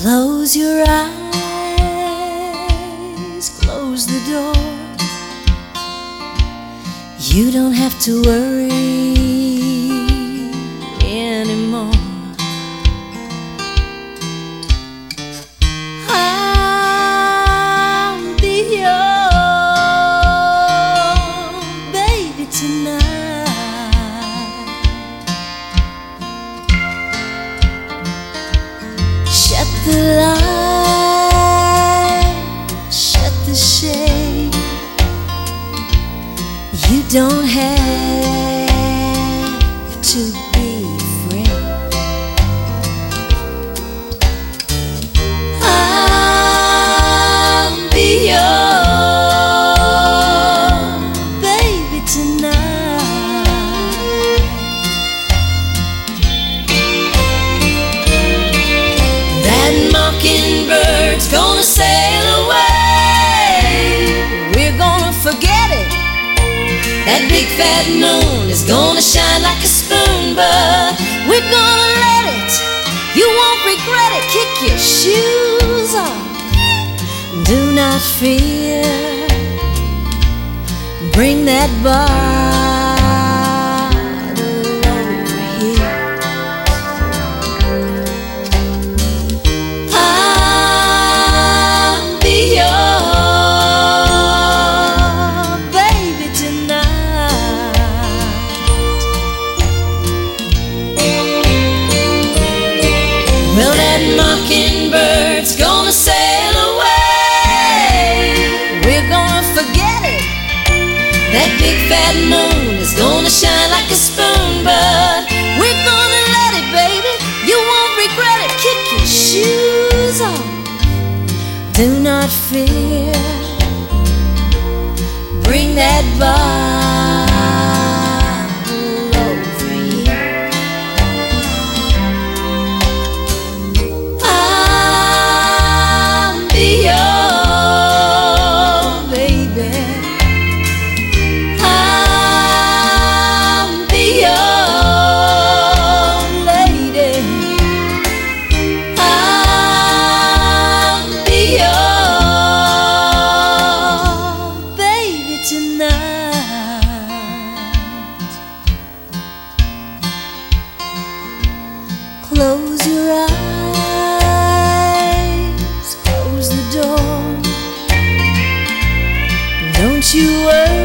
Close your eyes, close the door. You don't have to worry don't have to be afraid. I'll be your baby tonight. That mockingbird's gonna sail That big fat moon is gonna shine like a spoon, but we're gonna let it. You won't regret it. Kick your shoes off. Do not fear. Bring that bottle Mockingbird's gonna sail away. We're gonna forget it. That big fat moon is gonna shine like a spoon, but we're gonna let it, baby. You won't regret it. Kick your shoes off. Do not fear. Bring that bar Close your eyes, close the door. Don't you worry.